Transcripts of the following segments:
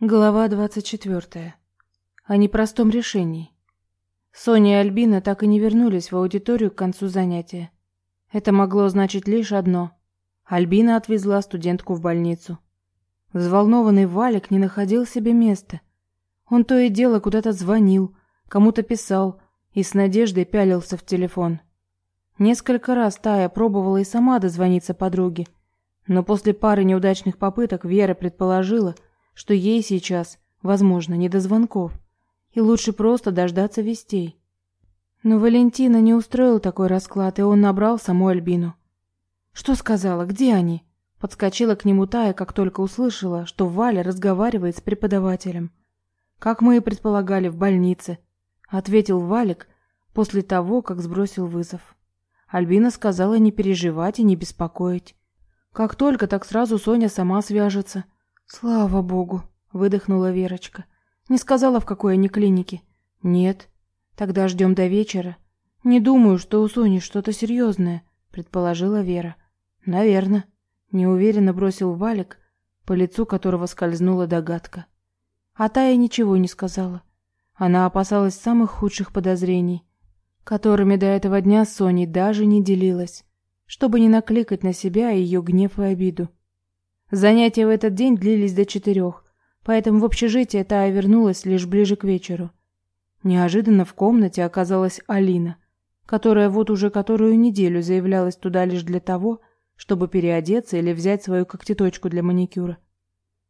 Глава 24. О непростом решении. Соня и Альбина так и не вернулись в аудиторию к концу занятия. Это могло значить лишь одно. Альбина отвезла студентку в больницу. Взволнованный Валик не находил себе места. Он то и дело куда-то звонил, кому-то писал и с надеждой пялился в телефон. Несколько раз Тая пробовала и сама дозвониться подруге, но после пары неудачных попыток Вера предположила – что ей сейчас, возможно, не до звонков, и лучше просто дождаться вестей. Но Валентина не устроил такой расклад, и он набрал саму Альбину. «Что сказала? Где они?» Подскочила к нему Тая, как только услышала, что Валя разговаривает с преподавателем. «Как мы и предполагали, в больнице», — ответил Валик после того, как сбросил вызов. Альбина сказала не переживать и не беспокоить. Как только, так сразу Соня сама свяжется. Слава богу, выдохнула Верочка. Не сказала, в какой они клинике. Нет. Тогда ждем до вечера. Не думаю, что у Сони что-то серьезное, предположила Вера. Наверно. Неуверенно бросил Валик, по лицу которого скользнула догадка. А Тая ничего не сказала. Она опасалась самых худших подозрений, которыми до этого дня с Соней даже не делилась, чтобы не накликать на себя ее гнев и обиду. Занятия в этот день длились до четырех, поэтому в общежитие Тая вернулась лишь ближе к вечеру. Неожиданно в комнате оказалась Алина, которая вот уже которую неделю заявлялась туда лишь для того, чтобы переодеться или взять свою когтеточку для маникюра.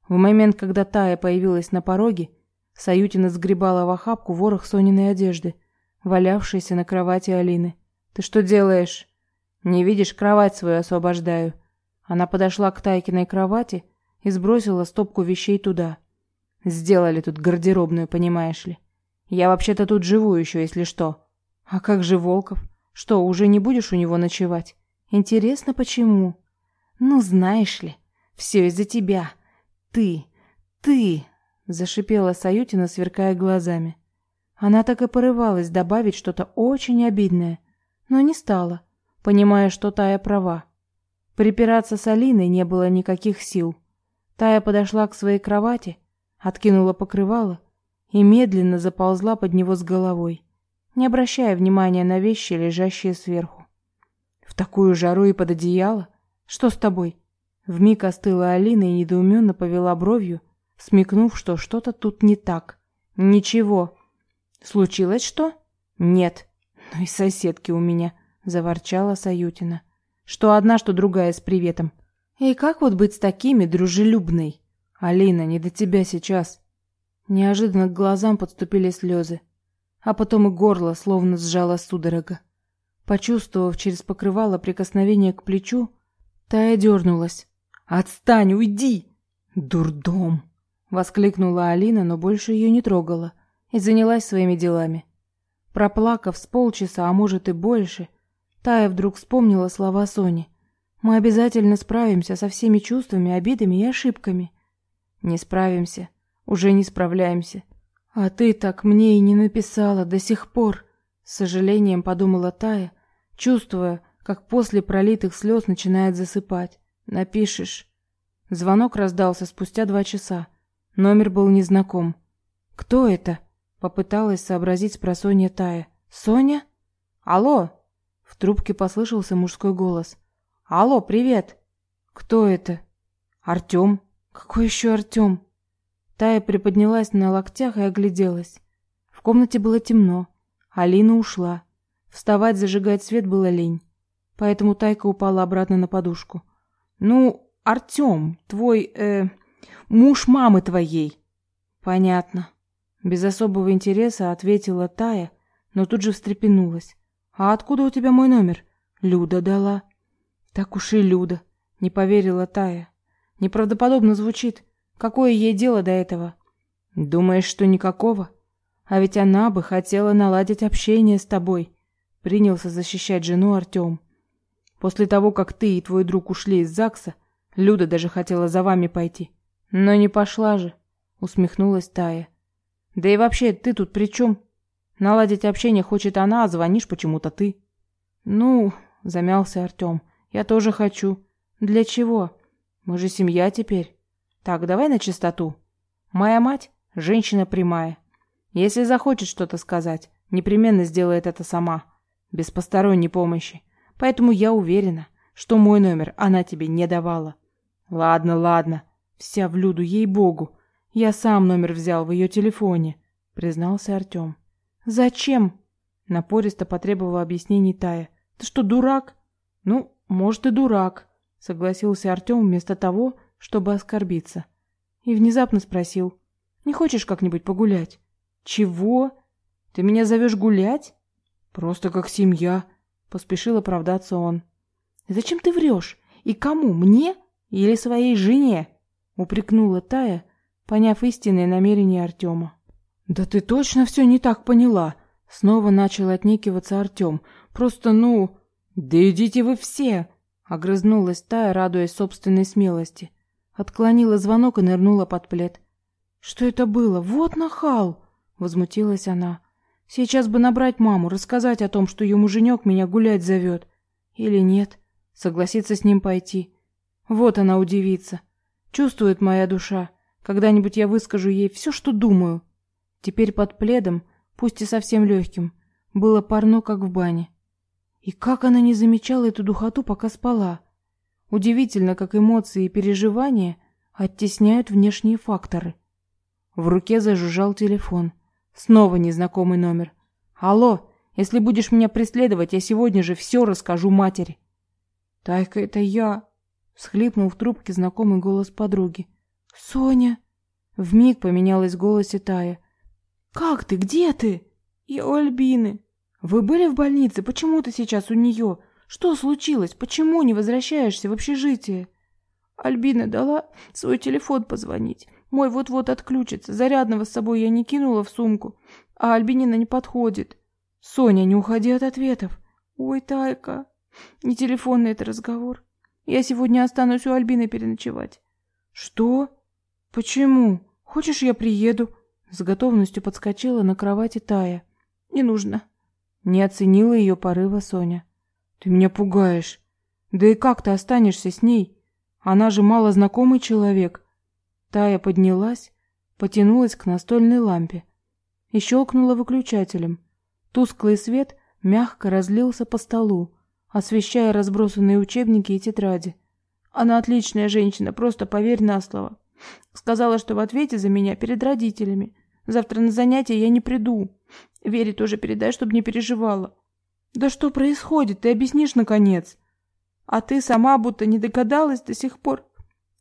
В момент, когда Тая появилась на пороге, Саютина сгребала в охапку ворох Сониной одежды, валявшейся на кровати Алины. «Ты что делаешь?» «Не видишь, кровать свою освобождаю», она подошла к Тайкиной кровати и сбросила стопку вещей туда. Сделали тут гардеробную, понимаешь ли. Я вообще-то тут живу еще, если что. А как же Волков? Что, уже не будешь у него ночевать? Интересно, почему? Ну, знаешь ли, все из-за тебя. Ты, ты, зашипела Саютина, сверкая глазами. Она так и порывалась добавить что-то очень обидное, но не стала, понимая, что Тая права. Припираться с Алиной не было никаких сил. Тая подошла к своей кровати, откинула покрывало и медленно заползла под него с головой, не обращая внимания на вещи, лежащие сверху. В такую жару и под одеяло? Что с тобой? Вмиг остыла Алина и недоуменно повела бровью, смекнув, что что-то тут не так. Ничего. Случилось что? Нет. Ну и соседки у меня, заворчала Саютина что одна, что другая с приветом. И как вот быть с такими дружелюбной? Алина, не до тебя сейчас. Неожиданно к глазам подступили слезы, а потом и горло словно сжало судорога. Почувствовав через покрывало прикосновение к плечу, Тая дернулась. «Отстань, уйди!» «Дурдом!» — воскликнула Алина, но больше ее не трогала и занялась своими делами. Проплакав с полчаса, а может и больше, Тая вдруг вспомнила слова Сони. Мы обязательно справимся со всеми чувствами, обидами и ошибками. Не справимся, уже не справляемся. А ты так мне и не написала до сих пор, с сожалением подумала Тая, чувствуя, как после пролитых слез начинает засыпать. Напишешь. Звонок раздался спустя два часа. Номер был незнаком. Кто это? Попыталась сообразить спросонья Тая. Соня? Алло, в трубке послышался мужской голос. «Алло, привет!» «Кто это?» «Артем». «Какой еще Артем?» Тая приподнялась на локтях и огляделась. В комнате было темно. Алина ушла. Вставать, зажигать свет было лень. Поэтому Тайка упала обратно на подушку. «Ну, Артем, твой, э, муж мамы твоей». «Понятно». Без особого интереса ответила Тая, но тут же встрепенулась. А откуда у тебя мой номер? Люда дала. Так уж и Люда, не поверила Тая. Неправдоподобно звучит. Какое ей дело до этого? Думаешь, что никакого? А ведь она бы хотела наладить общение с тобой. Принялся защищать жену Артем. После того, как ты и твой друг ушли из ЗАГСа, Люда даже хотела за вами пойти. Но не пошла же, усмехнулась Тая. Да и вообще, ты тут при чем? Наладить общение хочет она, а звонишь почему-то ты. Ну, замялся Артем. Я тоже хочу. Для чего? Мы же семья теперь. Так, давай на чистоту. Моя мать – женщина прямая. Если захочет что-то сказать, непременно сделает это сама, без посторонней помощи. Поэтому я уверена, что мой номер она тебе не давала. Ладно, ладно, вся в Люду, ей-богу. Я сам номер взял в ее телефоне, признался Артем. Зачем? Напористо потребовала объяснений Тая. Ты что, дурак? Ну, может и дурак, согласился Артем вместо того, чтобы оскорбиться. И внезапно спросил: "Не хочешь как-нибудь погулять?" "Чего? Ты меня зовешь гулять?" "Просто как семья", поспешил оправдаться он. "Зачем ты врешь? И кому? Мне или своей жене?" упрекнула Тая, поняв истинные намерения Артема. Да ты точно все не так поняла, снова начал отнекиваться Артем. Просто, ну, да идите вы все, огрызнулась Тая, радуясь собственной смелости. Отклонила звонок и нырнула под плед. Что это было? Вот нахал, возмутилась она. Сейчас бы набрать маму, рассказать о том, что ее муженек меня гулять зовет. Или нет, согласиться с ним пойти. Вот она удивится. Чувствует моя душа. Когда-нибудь я выскажу ей все, что думаю. Теперь под пледом, пусть и совсем легким, было парно, как в бане. И как она не замечала эту духоту, пока спала. Удивительно, как эмоции и переживания оттесняют внешние факторы. В руке зажужжал телефон. Снова незнакомый номер. Алло, если будешь меня преследовать, я сегодня же все расскажу матери. Тайка, это я, всхлипнул в трубке знакомый голос подруги. Соня, вмиг поменялась в голосе Тая. Как ты? Где ты? Я у Альбины. Вы были в больнице? Почему ты сейчас у нее? Что случилось? Почему не возвращаешься в общежитие? Альбина дала свой телефон позвонить. Мой вот-вот отключится. Зарядного с собой я не кинула в сумку, а Альбинина не подходит. Соня, не уходи от ответов. Ой, Тайка, не телефонный это разговор. Я сегодня останусь у Альбины переночевать. Что? Почему? Хочешь, я приеду? С готовностью подскочила на кровати Тая. Не нужно. Не оценила ее порыва Соня. Ты меня пугаешь. Да и как ты останешься с ней? Она же мало знакомый человек. Тая поднялась, потянулась к настольной лампе и щелкнула выключателем. Тусклый свет мягко разлился по столу, освещая разбросанные учебники и тетради. Она отличная женщина, просто поверь на слово. Сказала, что в ответе за меня перед родителями. Завтра на занятия я не приду. Вере тоже передай, чтобы не переживала. Да что происходит? Ты объяснишь наконец. А ты сама будто не догадалась до сих пор.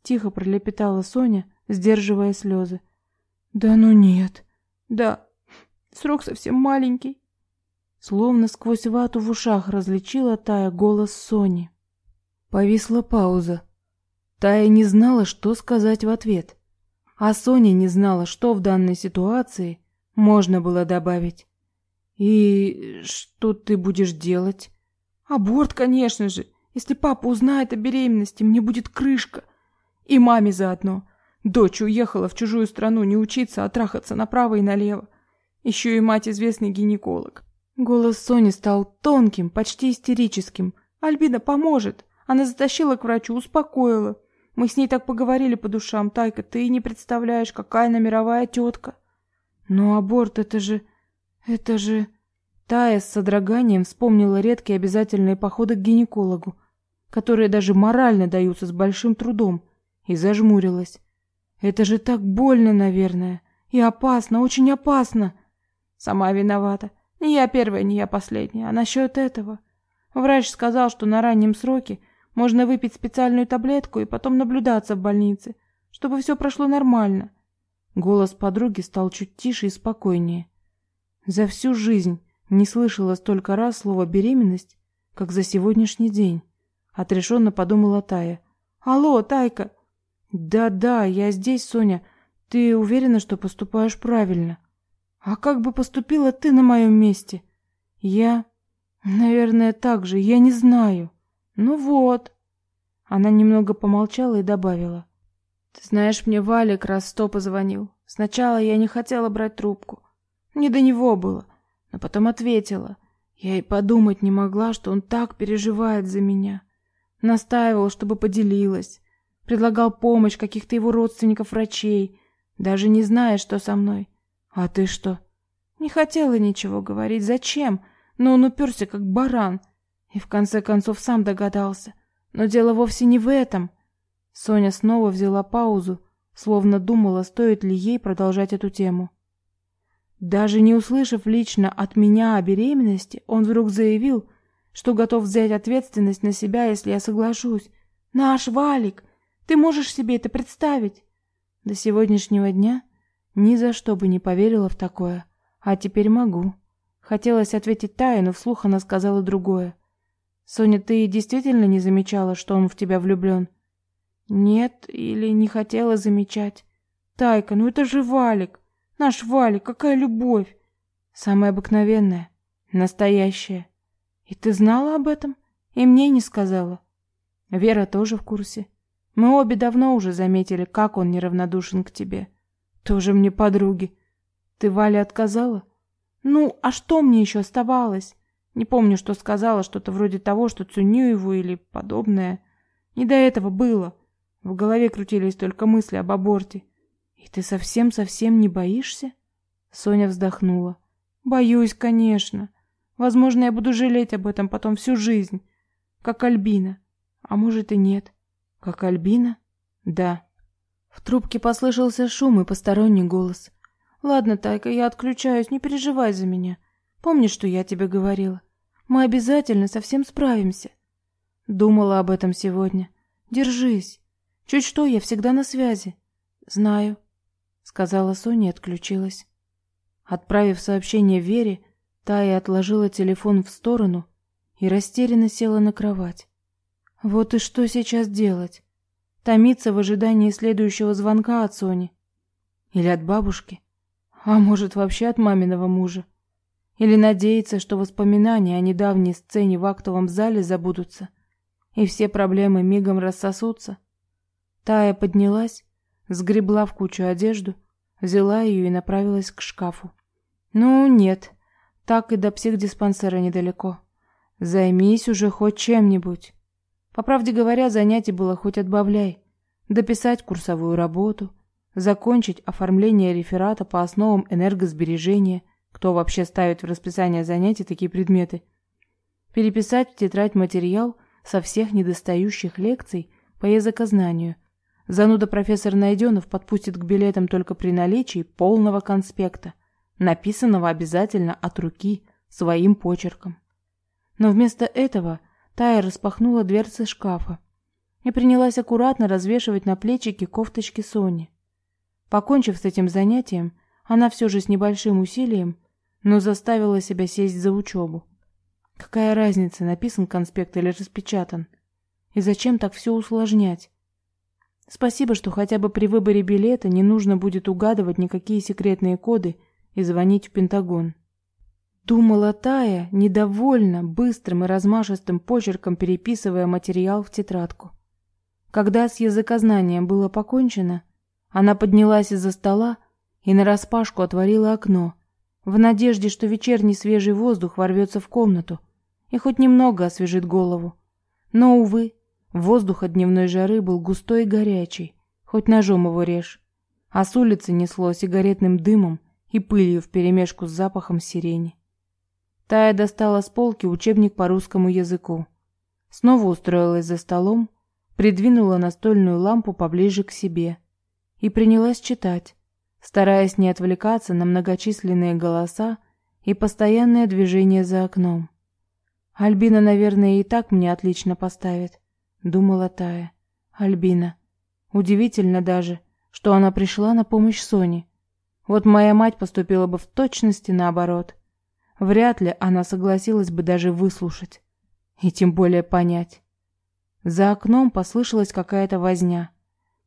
Тихо пролепетала Соня, сдерживая слезы. Да ну нет. Да. Срок совсем маленький. Словно сквозь вату в ушах различила Тая голос Сони. Повисла пауза. Тая не знала, что сказать в ответ. А Соня не знала, что в данной ситуации можно было добавить. «И что ты будешь делать?» «Аборт, конечно же. Если папа узнает о беременности, мне будет крышка. И маме заодно. Дочь уехала в чужую страну не учиться, а трахаться направо и налево. Еще и мать известный гинеколог. Голос Сони стал тонким, почти истерическим. Альбина поможет. Она затащила к врачу, успокоила. Мы с ней так поговорили по душам, Тайка, ты не представляешь, какая она мировая тетка. Но аборт это же... это же... Тая с содроганием вспомнила редкие обязательные походы к гинекологу, которые даже морально даются с большим трудом, и зажмурилась. Это же так больно, наверное, и опасно, очень опасно. Сама виновата. Не я первая, не я последняя. А насчет этого... Врач сказал, что на раннем сроке можно выпить специальную таблетку и потом наблюдаться в больнице, чтобы все прошло нормально. Голос подруги стал чуть тише и спокойнее. За всю жизнь не слышала столько раз слова «беременность», как за сегодняшний день. Отрешенно подумала Тая. «Алло, Тайка!» «Да-да, я здесь, Соня. Ты уверена, что поступаешь правильно?» А как бы поступила ты на моем месте? Я, наверное, так же, я не знаю. Ну вот. Она немного помолчала и добавила: Ты знаешь, мне Валик раз сто позвонил. Сначала я не хотела брать трубку. Не до него было, но потом ответила. Я и подумать не могла, что он так переживает за меня. Настаивал, чтобы поделилась, предлагал помощь каких-то его родственников-врачей, даже не зная, что со мной. А ты что? Не хотела ничего говорить. Зачем? Но он уперся, как баран. И в конце концов сам догадался. Но дело вовсе не в этом. Соня снова взяла паузу, словно думала, стоит ли ей продолжать эту тему. Даже не услышав лично от меня о беременности, он вдруг заявил, что готов взять ответственность на себя, если я соглашусь. Наш Валик, ты можешь себе это представить? До сегодняшнего дня ни за что бы не поверила в такое, а теперь могу. Хотелось ответить Тае, но вслух она сказала другое. Соня, ты действительно не замечала, что он в тебя влюблен? Нет, или не хотела замечать. Тайка, ну это же Валик. Наш Валик, какая любовь! Самая обыкновенная, настоящая. И ты знала об этом? И мне не сказала. Вера тоже в курсе. Мы обе давно уже заметили, как он неравнодушен к тебе. Тоже мне подруги. Ты Вале отказала? Ну, а что мне еще оставалось? Не помню, что сказала, что-то вроде того, что ценю его или подобное. Не до этого было. В голове крутились только мысли об аборте. И ты совсем-совсем не боишься? Соня вздохнула. Боюсь, конечно. Возможно, я буду жалеть об этом потом всю жизнь, как Альбина. А может и нет. Как Альбина? Да. В трубке послышался шум и посторонний голос. Ладно, Тайка, я отключаюсь, не переживай за меня. Помнишь, что я тебе говорила? Мы обязательно совсем справимся. Думала об этом сегодня. Держись. Чуть что, я всегда на связи. Знаю сказала Соня и отключилась. Отправив сообщение Вере, Тая отложила телефон в сторону и растерянно села на кровать. Вот и что сейчас делать? Томиться в ожидании следующего звонка от Сони или от бабушки, а может, вообще от маминого мужа? Или надеяться, что воспоминания о недавней сцене в актовом зале забудутся, и все проблемы мигом рассосутся? Тая поднялась сгребла в кучу одежду, взяла ее и направилась к шкафу. Ну, нет, так и до психдиспансера недалеко. Займись уже хоть чем-нибудь. По правде говоря, занятий было хоть отбавляй. Дописать курсовую работу, закончить оформление реферата по основам энергосбережения, кто вообще ставит в расписание занятий такие предметы, переписать в тетрадь материал со всех недостающих лекций по языкознанию – Зануда профессор Найденов подпустит к билетам только при наличии полного конспекта, написанного обязательно от руки, своим почерком. Но вместо этого Тая распахнула дверцы шкафа и принялась аккуратно развешивать на плечики кофточки Сони. Покончив с этим занятием, она все же с небольшим усилием, но заставила себя сесть за учебу. Какая разница, написан конспект или распечатан? И зачем так все усложнять? Спасибо, что хотя бы при выборе билета не нужно будет угадывать никакие секретные коды и звонить в Пентагон. Думала Тая, недовольна быстрым и размашистым почерком переписывая материал в тетрадку. Когда с языкознанием было покончено, она поднялась из-за стола и нараспашку отворила окно, в надежде, что вечерний свежий воздух ворвется в комнату и хоть немного освежит голову. Но, увы, Воздух от дневной жары был густой и горячий, хоть ножом его режь. А с улицы несло сигаретным дымом и пылью вперемешку с запахом сирени. Тая достала с полки учебник по русскому языку. Снова устроилась за столом, придвинула настольную лампу поближе к себе и принялась читать, стараясь не отвлекаться на многочисленные голоса и постоянное движение за окном. Альбина, наверное, и так мне отлично поставит думала Тая. Альбина. Удивительно даже, что она пришла на помощь Соне. Вот моя мать поступила бы в точности наоборот. Вряд ли она согласилась бы даже выслушать. И тем более понять. За окном послышалась какая-то возня.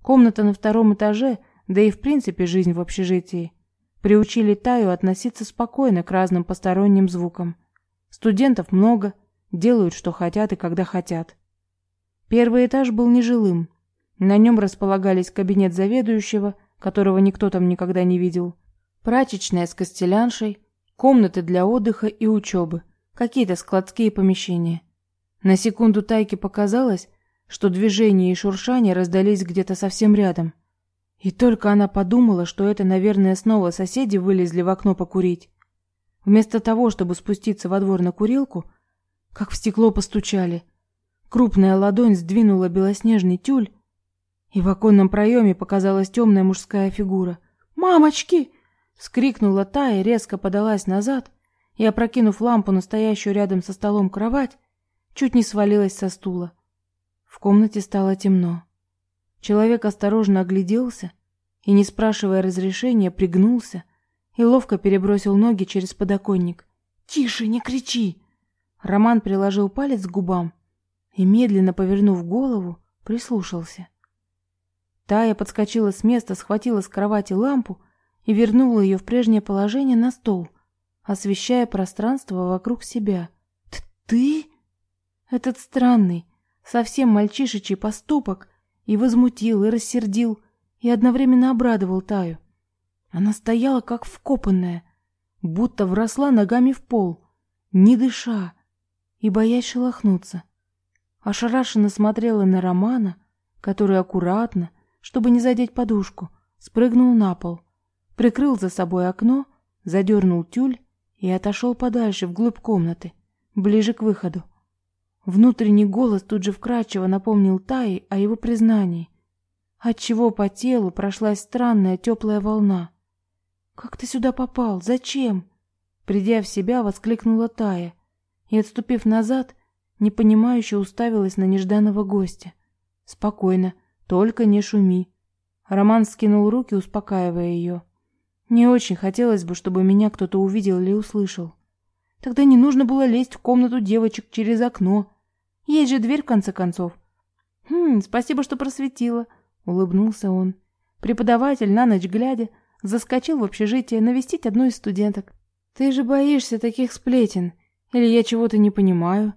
Комната на втором этаже, да и в принципе жизнь в общежитии, приучили Таю относиться спокойно к разным посторонним звукам. Студентов много, делают, что хотят и когда хотят. Первый этаж был нежилым. На нем располагались кабинет заведующего, которого никто там никогда не видел, прачечная с костеляншей, комнаты для отдыха и учебы, какие-то складские помещения. На секунду Тайке показалось, что движение и шуршание раздались где-то совсем рядом. И только она подумала, что это, наверное, снова соседи вылезли в окно покурить. Вместо того, чтобы спуститься во двор на курилку, как в стекло постучали. Крупная ладонь сдвинула белоснежный тюль, и в оконном проеме показалась темная мужская фигура. «Мамочки!» — вскрикнула та и резко подалась назад, и, опрокинув лампу, настоящую рядом со столом кровать, чуть не свалилась со стула. В комнате стало темно. Человек осторожно огляделся и, не спрашивая разрешения, пригнулся и ловко перебросил ноги через подоконник. «Тише, не кричи!» Роман приложил палец к губам и, медленно повернув голову, прислушался. Тая подскочила с места, схватила с кровати лампу и вернула ее в прежнее положение на стол, освещая пространство вокруг себя. «Ты?» Этот странный, совсем мальчишечий поступок и возмутил, и рассердил, и одновременно обрадовал Таю. Она стояла как вкопанная, будто вросла ногами в пол, не дыша и боясь шелохнуться. Ошарашенно смотрела на Романа, который аккуратно, чтобы не задеть подушку, спрыгнул на пол, прикрыл за собой окно, задернул тюль и отошел подальше, вглубь комнаты, ближе к выходу. Внутренний голос тут же вкрадчиво напомнил Таи о его признании, отчего по телу прошлась странная теплая волна. «Как ты сюда попал? Зачем?» Придя в себя, воскликнула Тая и, отступив назад, непонимающе уставилась на нежданного гостя. «Спокойно, только не шуми». Роман скинул руки, успокаивая ее. «Не очень хотелось бы, чтобы меня кто-то увидел или услышал. Тогда не нужно было лезть в комнату девочек через окно. Есть же дверь, в конце концов. «Хм, спасибо, что просветила», — улыбнулся он. Преподаватель, на ночь глядя, заскочил в общежитие навестить одну из студенток. «Ты же боишься таких сплетен. Или я чего-то не понимаю?»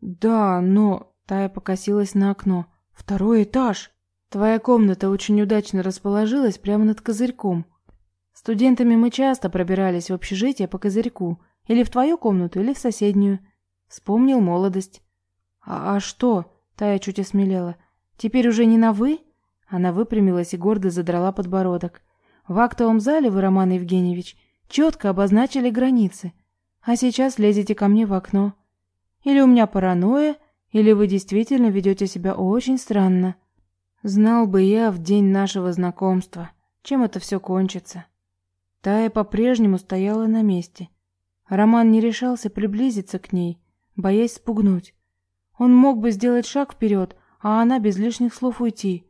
«Да, но...» — Тая покосилась на окно. «Второй этаж. Твоя комната очень удачно расположилась прямо над козырьком. Студентами мы часто пробирались в общежитие по козырьку — или в твою комнату, или в соседнюю. Вспомнил молодость. А, а что? Тая чуть осмелела. Теперь уже не на вы? Она выпрямилась и гордо задрала подбородок. В актовом зале вы, Роман Евгеньевич, четко обозначили границы. А сейчас лезете ко мне в окно. Или у меня паранойя, или вы действительно ведете себя очень странно. Знал бы я в день нашего знакомства, чем это все кончится. Тая по-прежнему стояла на месте, Роман не решался приблизиться к ней, боясь спугнуть. Он мог бы сделать шаг вперед, а она без лишних слов уйти.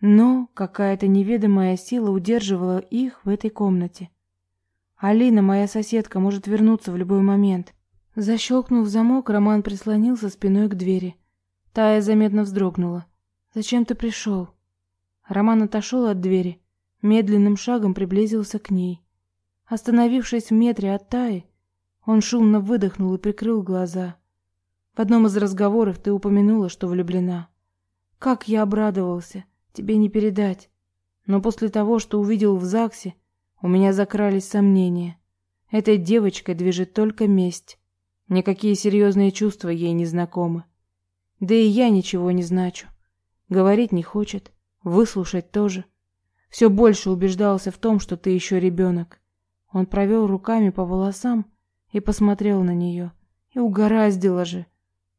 Но какая-то неведомая сила удерживала их в этой комнате. Алина, моя соседка, может вернуться в любой момент. Защелкнув замок, Роман прислонился спиной к двери. Тая заметно вздрогнула. «Зачем ты пришел?» Роман отошел от двери, медленным шагом приблизился к ней. Остановившись в метре от Таи, он шумно выдохнул и прикрыл глаза. В одном из разговоров ты упомянула, что влюблена. Как я обрадовался, тебе не передать. Но после того, что увидел в ЗАГСе, у меня закрались сомнения. Этой девочкой движет только месть. Никакие серьезные чувства ей не знакомы. Да и я ничего не значу. Говорить не хочет, выслушать тоже. Все больше убеждался в том, что ты еще ребенок. Он провел руками по волосам, и посмотрел на нее. И угораздило же.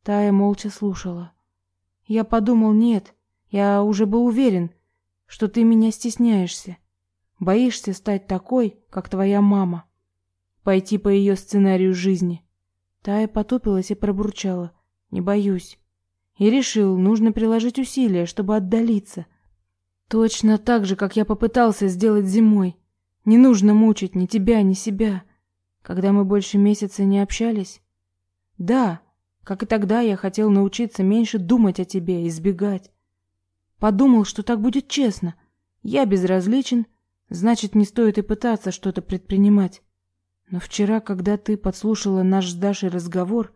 Тая молча слушала. Я подумал, нет, я уже был уверен, что ты меня стесняешься. Боишься стать такой, как твоя мама. Пойти по ее сценарию жизни. Тая потупилась и пробурчала. Не боюсь. И решил, нужно приложить усилия, чтобы отдалиться. Точно так же, как я попытался сделать зимой. Не нужно мучить ни тебя, ни себя когда мы больше месяца не общались? Да, как и тогда я хотел научиться меньше думать о тебе, избегать. Подумал, что так будет честно. Я безразличен, значит, не стоит и пытаться что-то предпринимать. Но вчера, когда ты подслушала наш с Дашей разговор,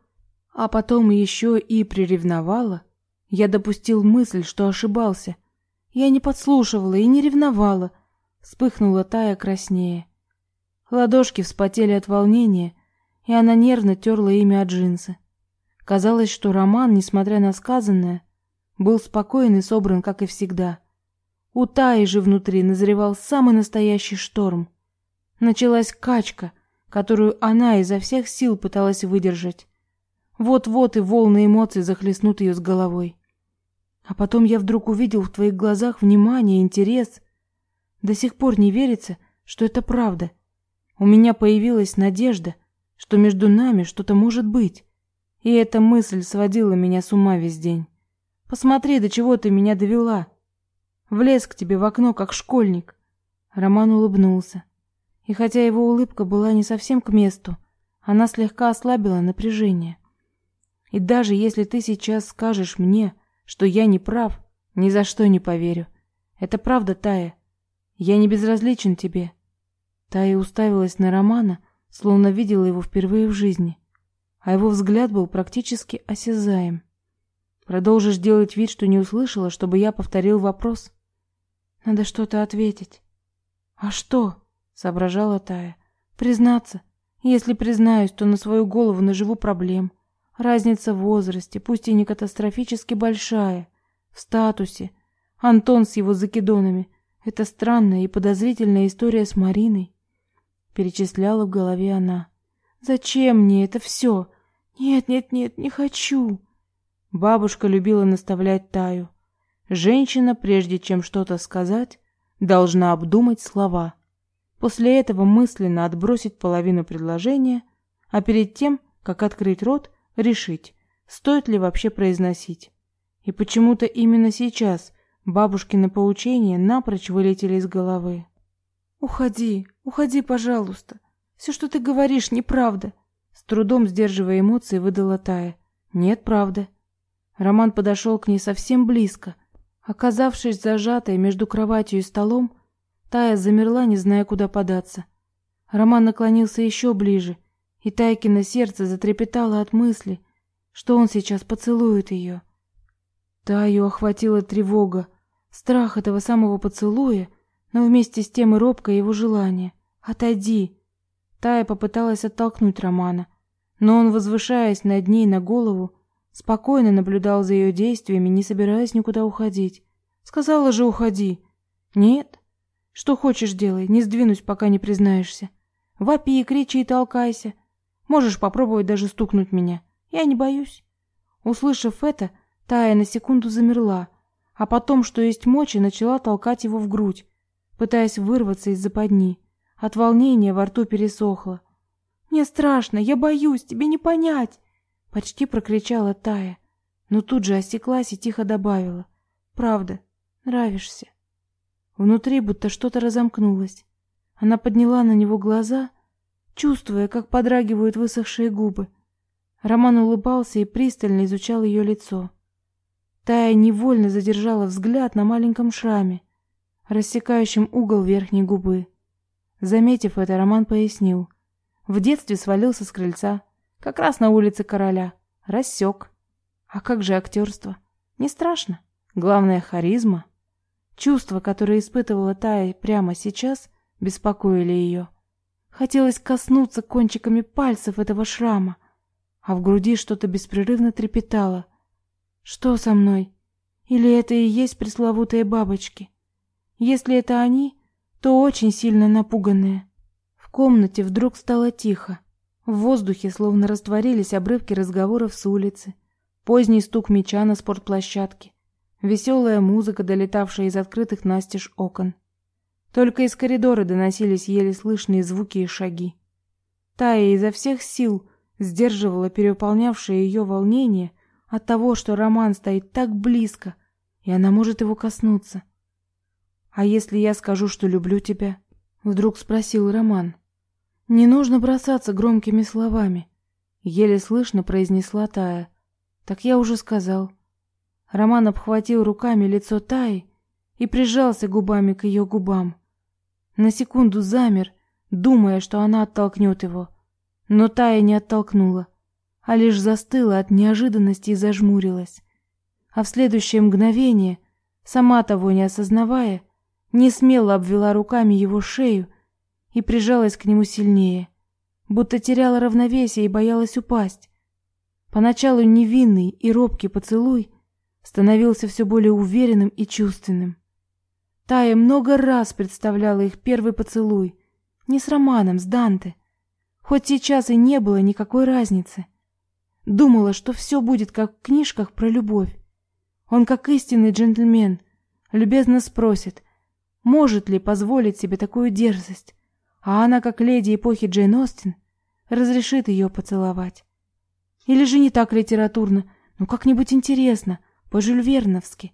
а потом еще и приревновала, я допустил мысль, что ошибался. Я не подслушивала и не ревновала. Вспыхнула Тая краснее. Ладошки вспотели от волнения, и она нервно терла ими от джинсы. Казалось, что Роман, несмотря на сказанное, был спокоен и собран, как и всегда. У Таи же внутри назревал самый настоящий шторм. Началась качка, которую она изо всех сил пыталась выдержать. Вот-вот и волны эмоций захлестнут ее с головой. А потом я вдруг увидел в твоих глазах внимание, интерес. До сих пор не верится, что это правда. У меня появилась надежда, что между нами что-то может быть. И эта мысль сводила меня с ума весь день. Посмотри, до чего ты меня довела. Влез к тебе в окно, как школьник. Роман улыбнулся. И хотя его улыбка была не совсем к месту, она слегка ослабила напряжение. И даже если ты сейчас скажешь мне, что я не прав, ни за что не поверю. Это правда, Тая. Я не безразличен тебе. Тая уставилась на Романа, словно видела его впервые в жизни, а его взгляд был практически осязаем. Продолжишь делать вид, что не услышала, чтобы я повторил вопрос? Надо что-то ответить. А что? соображала Тая. Признаться. Если признаюсь, то на свою голову наживу проблем. Разница в возрасте, пусть и не катастрофически большая, в статусе. Антон с его закидонами. Это странная и подозрительная история с Мариной. Перечисляла в голове она. Зачем мне это все? Нет, нет, нет, не хочу. Бабушка любила наставлять Таю. Женщина, прежде чем что-то сказать, должна обдумать слова. После этого мысленно отбросить половину предложения, а перед тем, как открыть рот, решить, стоит ли вообще произносить. И почему-то именно сейчас бабушкины поучения напрочь вылетели из головы. «Уходи, уходи, пожалуйста. Все, что ты говоришь, неправда». Трудом сдерживая эмоции, выдала Тая. «Нет, правда». Роман подошел к ней совсем близко. Оказавшись зажатой между кроватью и столом, Тая замерла, не зная, куда податься. Роман наклонился еще ближе, и Тайкино сердце затрепетало от мысли, что он сейчас поцелует ее. Таю охватила тревога, страх этого самого поцелуя, но вместе с тем и робкое его желание. «Отойди!» Тая попыталась оттолкнуть Романа, но он, возвышаясь над ней на голову, спокойно наблюдал за ее действиями, не собираясь никуда уходить. «Сказала же, уходи!» «Нет, что хочешь делай, не сдвинусь, пока не признаешься. Вопи, кричи и толкайся. Можешь попробовать даже стукнуть меня. Я не боюсь. Услышав это, Тая на секунду замерла, а потом, что есть мочи, начала толкать его в грудь, пытаясь вырваться из западни. От волнения во рту пересохло. «Мне страшно, я боюсь, тебе не понять!» Почти прокричала Тая, но тут же осеклась и тихо добавила. «Правда, нравишься». Внутри будто что-то разомкнулось. Она подняла на него глаза, чувствуя, как подрагивают высохшие губы. Роман улыбался и пристально изучал ее лицо. Тая невольно задержала взгляд на маленьком шраме, рассекающем угол верхней губы. Заметив это, Роман пояснил. В детстве свалился с крыльца, как раз на улице короля. Рассек. А как же актерство? Не страшно. Главное — харизма. Чувства, которые испытывала Тая прямо сейчас, беспокоили ее. Хотелось коснуться кончиками пальцев этого шрама, а в груди что-то беспрерывно трепетало. Что со мной? Или это и есть пресловутые бабочки? Если это они, то очень сильно напуганные. Комнате вдруг стало тихо. В воздухе словно растворились обрывки разговоров с улицы, поздний стук мяча на спортплощадке, веселая музыка, долетавшая из открытых настежь окон. Только из коридора доносились еле слышные звуки и шаги. Тая изо всех сил сдерживала переполнявшее ее волнение от того, что Роман стоит так близко, и она может его коснуться. «А если я скажу, что люблю тебя?» — вдруг спросил Роман. «Не нужно бросаться громкими словами», — еле слышно произнесла Тая. «Так я уже сказал. Роман обхватил руками лицо Таи и прижался губами к ее губам. На секунду замер, думая, что она оттолкнет его. Но Тая не оттолкнула, а лишь застыла от неожиданности и зажмурилась. А в следующее мгновение, сама того не осознавая, не смело обвела руками его шею и прижалась к нему сильнее, будто теряла равновесие и боялась упасть. Поначалу невинный и робкий поцелуй становился все более уверенным и чувственным. Тая много раз представляла их первый поцелуй. Не с Романом, с Данте. Хоть сейчас и не было никакой разницы. Думала, что все будет как в книжках про любовь. Он, как истинный джентльмен, любезно спросит, может ли позволить себе такую дерзость, а она, как леди эпохи Джейн Остин, разрешит ее поцеловать. Или же не так литературно, но как-нибудь интересно, по-жюльверновски.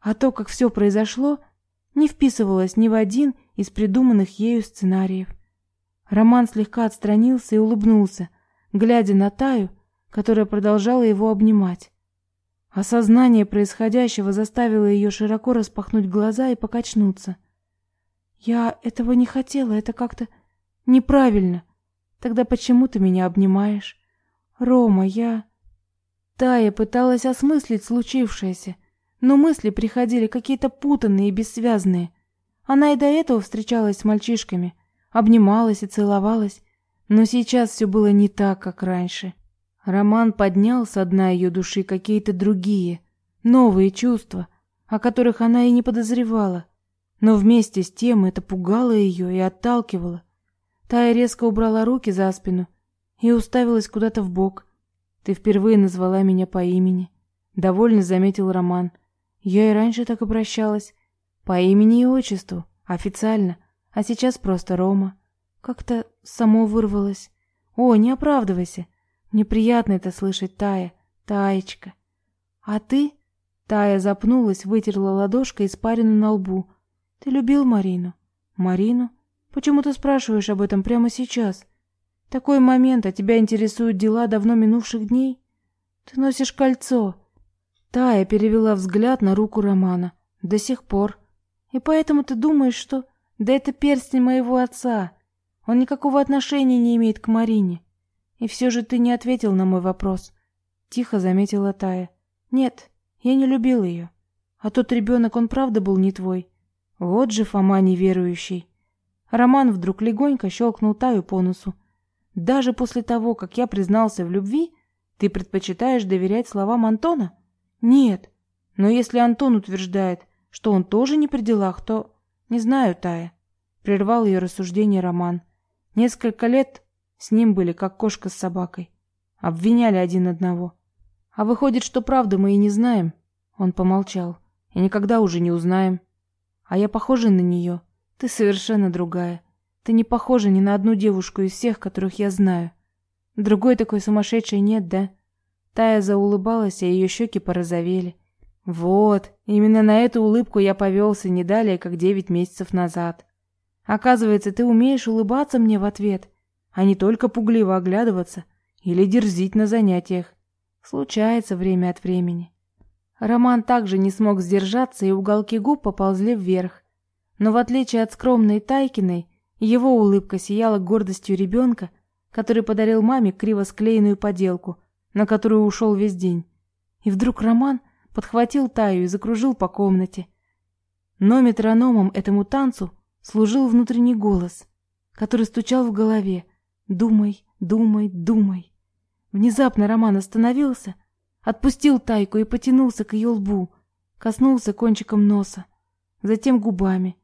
А то, как все произошло, не вписывалось ни в один из придуманных ею сценариев. Роман слегка отстранился и улыбнулся, глядя на Таю, которая продолжала его обнимать. Осознание происходящего заставило ее широко распахнуть глаза и покачнуться. Я этого не хотела, это как-то неправильно. Тогда почему ты меня обнимаешь? Рома, я Тая пыталась осмыслить случившееся, но мысли приходили какие-то путанные и бессвязные. Она и до этого встречалась с мальчишками, обнималась и целовалась, но сейчас все было не так, как раньше. Роман поднял со дна ее души какие-то другие, новые чувства, о которых она и не подозревала. Но вместе с тем это пугало ее и отталкивало. Тая резко убрала руки за спину и уставилась куда-то в бок. Ты впервые назвала меня по имени, довольно заметил Роман. Я и раньше так обращалась, по имени и отчеству, официально, а сейчас просто Рома. Как-то само вырвалось. О, не оправдывайся. Мне приятно это слышать, Тая, Таечка. А ты? Тая запнулась, вытерла ладошкой испарину на лбу. Ты любил Марину? Марину? Почему ты спрашиваешь об этом прямо сейчас? Такой момент, а тебя интересуют дела давно минувших дней? Ты носишь кольцо. Тая перевела взгляд на руку Романа. До сих пор. И поэтому ты думаешь, что... Да это перстень моего отца. Он никакого отношения не имеет к Марине. И все же ты не ответил на мой вопрос. Тихо заметила Тая. Нет, я не любил ее. А тот ребенок, он правда был не твой. Вот же Фома неверующий. Роман вдруг легонько щелкнул Таю по носу. Даже после того, как я признался в любви, ты предпочитаешь доверять словам Антона? Нет. Но если Антон утверждает, что он тоже не при делах, то... Не знаю, Тая. Прервал ее рассуждение Роман. Несколько лет с ним были как кошка с собакой. Обвиняли один одного. А выходит, что правду мы и не знаем. Он помолчал. И никогда уже не узнаем. А я похожа на нее. Ты совершенно другая. Ты не похожа ни на одну девушку из всех, которых я знаю. Другой такой сумасшедшей нет, да? Тая заулыбалась, а ее щеки порозовели. Вот, именно на эту улыбку я повелся не далее, как девять месяцев назад. Оказывается, ты умеешь улыбаться мне в ответ, а не только пугливо оглядываться или дерзить на занятиях. Случается время от времени. Роман также не смог сдержаться, и уголки губ поползли вверх. Но в отличие от скромной Тайкиной, его улыбка сияла гордостью ребенка, который подарил маме криво склеенную поделку, на которую ушел весь день. И вдруг Роман подхватил Таю и закружил по комнате. Но метрономом этому танцу служил внутренний голос, который стучал в голове: "Думай, думай, думай". Внезапно Роман остановился, отпустил Тайку и потянулся к ее лбу, коснулся кончиком носа, затем губами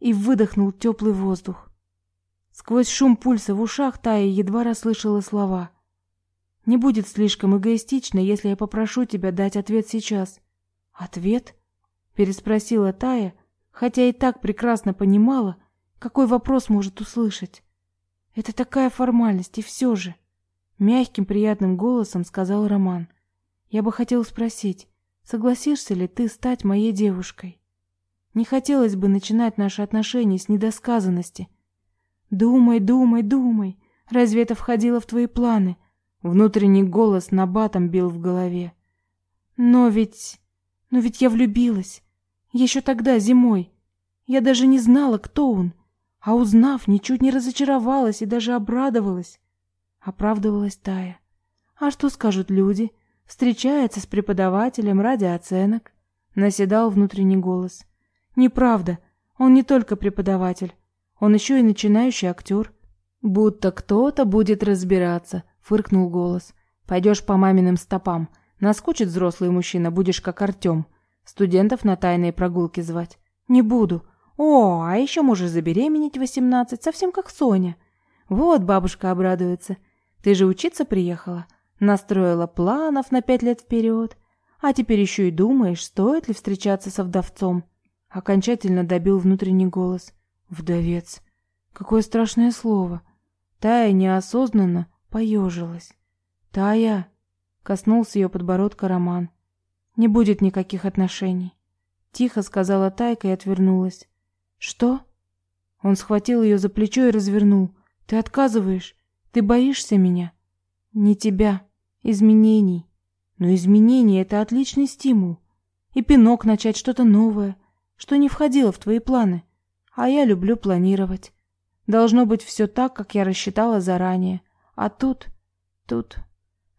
и выдохнул теплый воздух. Сквозь шум пульса в ушах Тая едва расслышала слова. Не будет слишком эгоистично, если я попрошу тебя дать ответ сейчас. Ответ? переспросила Тая, хотя и так прекрасно понимала, какой вопрос может услышать. Это такая формальность, и все же, мягким приятным голосом сказал Роман. Я бы хотел спросить, согласишься ли ты стать моей девушкой? Не хотелось бы начинать наши отношения с недосказанности, Думай, думай, думай. Разве это входило в твои планы? Внутренний голос набатом бил в голове. Но ведь... Но ведь я влюбилась. Еще тогда, зимой. Я даже не знала, кто он. А узнав, ничуть не разочаровалась и даже обрадовалась. Оправдывалась Тая. А что скажут люди? Встречается с преподавателем ради оценок. Наседал внутренний голос. Неправда. Он не только преподаватель. Он еще и начинающий актер. Будто кто-то будет разбираться, фыркнул голос. Пойдешь по маминым стопам. Наскучит взрослый мужчина, будешь как Артем. Студентов на тайные прогулки звать. Не буду. О, а еще можешь забеременеть в восемнадцать, совсем как Соня. Вот бабушка обрадуется. Ты же учиться приехала, настроила планов на пять лет вперед, а теперь еще и думаешь, стоит ли встречаться со вдовцом. Окончательно добил внутренний голос. Вдовец. Какое страшное слово. Тая неосознанно поежилась. Тая, коснулся ее подбородка Роман. Не будет никаких отношений, тихо сказала Тайка и отвернулась. Что? Он схватил ее за плечо и развернул. Ты отказываешь? Ты боишься меня? Не тебя, изменений. Но изменения это отличный стимул. И пинок начать что-то новое, что не входило в твои планы. А я люблю планировать. Должно быть все так, как я рассчитала заранее. А тут, тут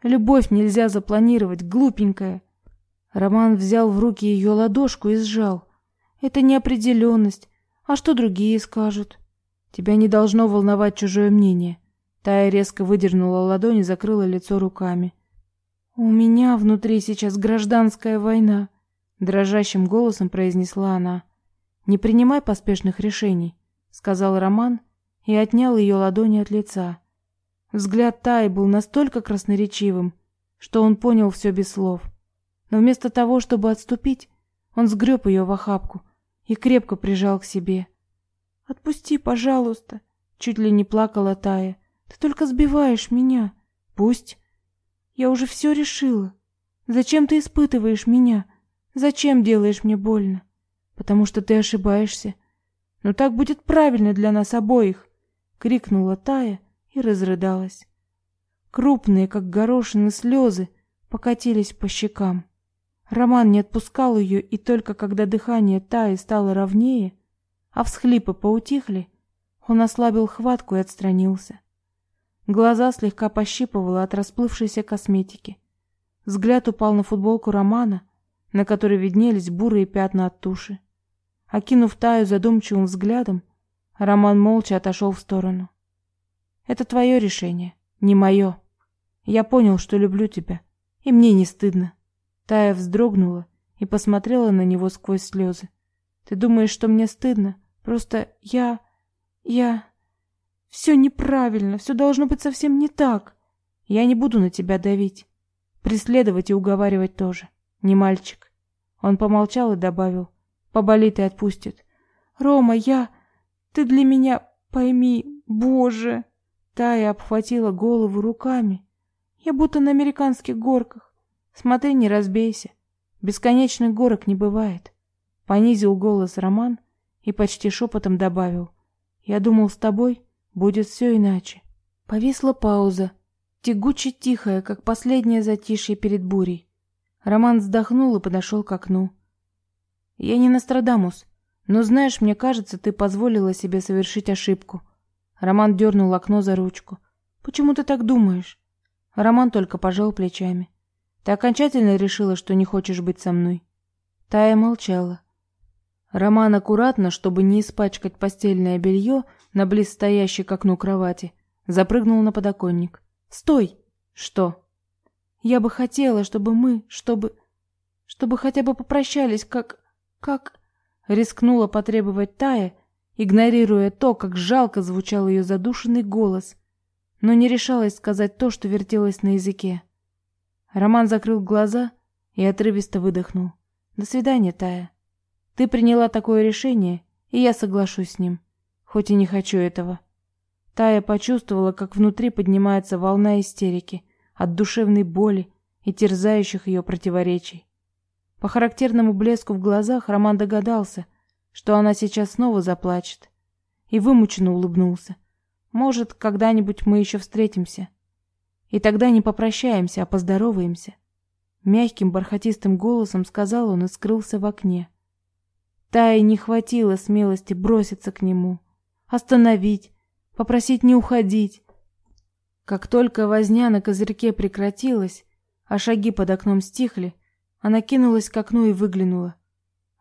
любовь нельзя запланировать, глупенькая. Роман взял в руки ее ладошку и сжал. Это неопределенность. А что другие скажут? Тебя не должно волновать чужое мнение. Тая резко выдернула ладонь и закрыла лицо руками. У меня внутри сейчас гражданская война, дрожащим голосом произнесла она. Не принимай поспешных решений, сказал Роман и отнял ее ладони от лица. Взгляд Таи был настолько красноречивым, что он понял все без слов. Но вместо того, чтобы отступить, он сгреб ее в охапку и крепко прижал к себе. «Отпусти, пожалуйста!» — чуть ли не плакала Тая. «Ты только сбиваешь меня!» «Пусть!» «Я уже все решила. Зачем ты испытываешь меня? Зачем делаешь мне больно?» «Потому что ты ошибаешься. Но так будет правильно для нас обоих!» — крикнула Тая и разрыдалась. Крупные, как горошины, слезы покатились по щекам. Роман не отпускал ее, и только когда дыхание Таи стало ровнее, а всхлипы поутихли, он ослабил хватку и отстранился. Глаза слегка пощипывало от расплывшейся косметики. Взгляд упал на футболку Романа, на которой виднелись бурые пятна от туши. Окинув Таю задумчивым взглядом, Роман молча отошел в сторону. «Это твое решение, не мое. Я понял, что люблю тебя, и мне не стыдно». Тая вздрогнула и посмотрела на него сквозь слезы. «Ты думаешь, что мне стыдно? Просто я... я... Все неправильно, все должно быть совсем не так. Я не буду на тебя давить. Преследовать и уговаривать тоже. Не мальчик». Он помолчал и добавил. «Поболит и отпустит». «Рома, я... Ты для меня... Пойми, Боже!» Тая обхватила голову руками. «Я будто на американских горках. Смотри, не разбейся. Бесконечных горок не бывает. Понизил голос Роман и почти шепотом добавил. Я думал, с тобой будет все иначе. Повисла пауза, тягуче тихая, как последнее затишье перед бурей. Роман вздохнул и подошел к окну. Я не Нострадамус, но знаешь, мне кажется, ты позволила себе совершить ошибку. Роман дернул окно за ручку. Почему ты так думаешь? Роман только пожал плечами. Ты окончательно решила, что не хочешь быть со мной? Тая молчала. Роман аккуратно, чтобы не испачкать постельное белье на близстоящей к окну кровати, запрыгнул на подоконник. Стой. Что? Я бы хотела, чтобы мы, чтобы чтобы хотя бы попрощались, как как рискнула потребовать Тая, игнорируя то, как жалко звучал ее задушенный голос, но не решалась сказать то, что вертелось на языке. Роман закрыл глаза и отрывисто выдохнул. До свидания, Тая. Ты приняла такое решение, и я соглашусь с ним, хоть и не хочу этого. Тая почувствовала, как внутри поднимается волна истерики от душевной боли и терзающих ее противоречий. По характерному блеску в глазах Роман догадался, что она сейчас снова заплачет, и вымученно улыбнулся. Может, когда-нибудь мы еще встретимся. И тогда не попрощаемся, а поздороваемся. Мягким бархатистым голосом сказал он и скрылся в окне. Тае не хватило смелости броситься к нему, остановить, попросить не уходить. Как только возня на козырьке прекратилась, а шаги под окном стихли, она кинулась к окну и выглянула.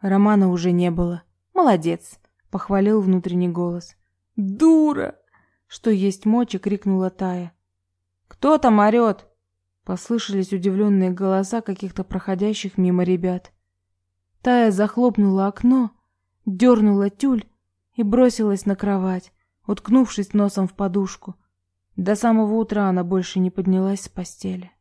Романа уже не было. Молодец, похвалил внутренний голос. Дура, что есть мочи, крикнула Тая. Кто там орет?» Послышались удивленные голоса каких-то проходящих мимо ребят. Тая захлопнула окно, дернула тюль и бросилась на кровать, уткнувшись носом в подушку. До самого утра она больше не поднялась с постели.